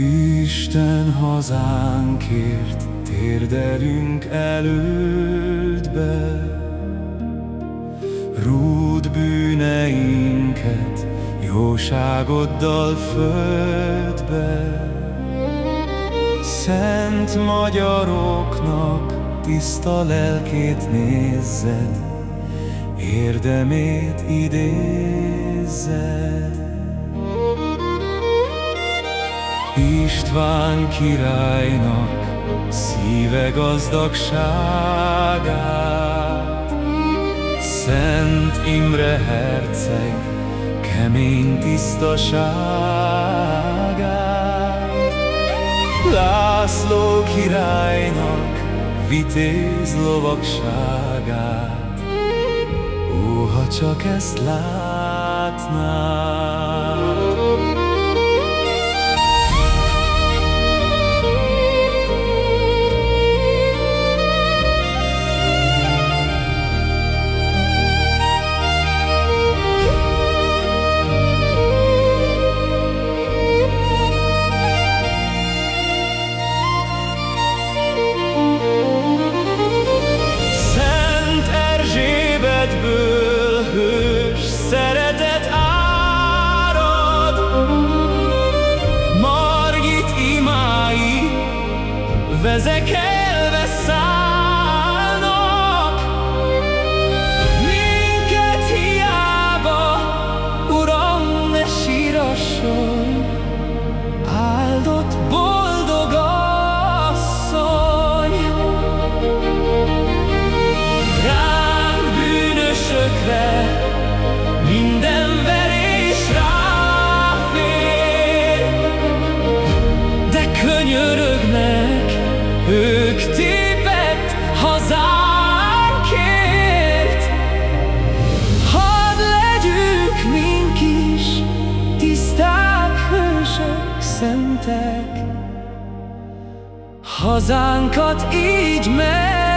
Isten hazánkért térdelünk elődbe, Rúd bűneinket jóságoddal földbe. Szent magyaroknak tiszta lelkét nézzed, Érdemét idézzed. István királynak szíve gazdagságát, Szent Imre herceg kemény tisztaságát, László királynak vitéz lovagságát, Ó, ha csak ezt látnám! Vezekelve szállnak. Minket hiába, Uram, ne sírasson. Áldott boldog asszony. Ránk bűnösökre minden verés De könyörögnek ők tépett hazánkért Hadd legyünk mink is tiszták hősök, szentek. Hazánkat így meg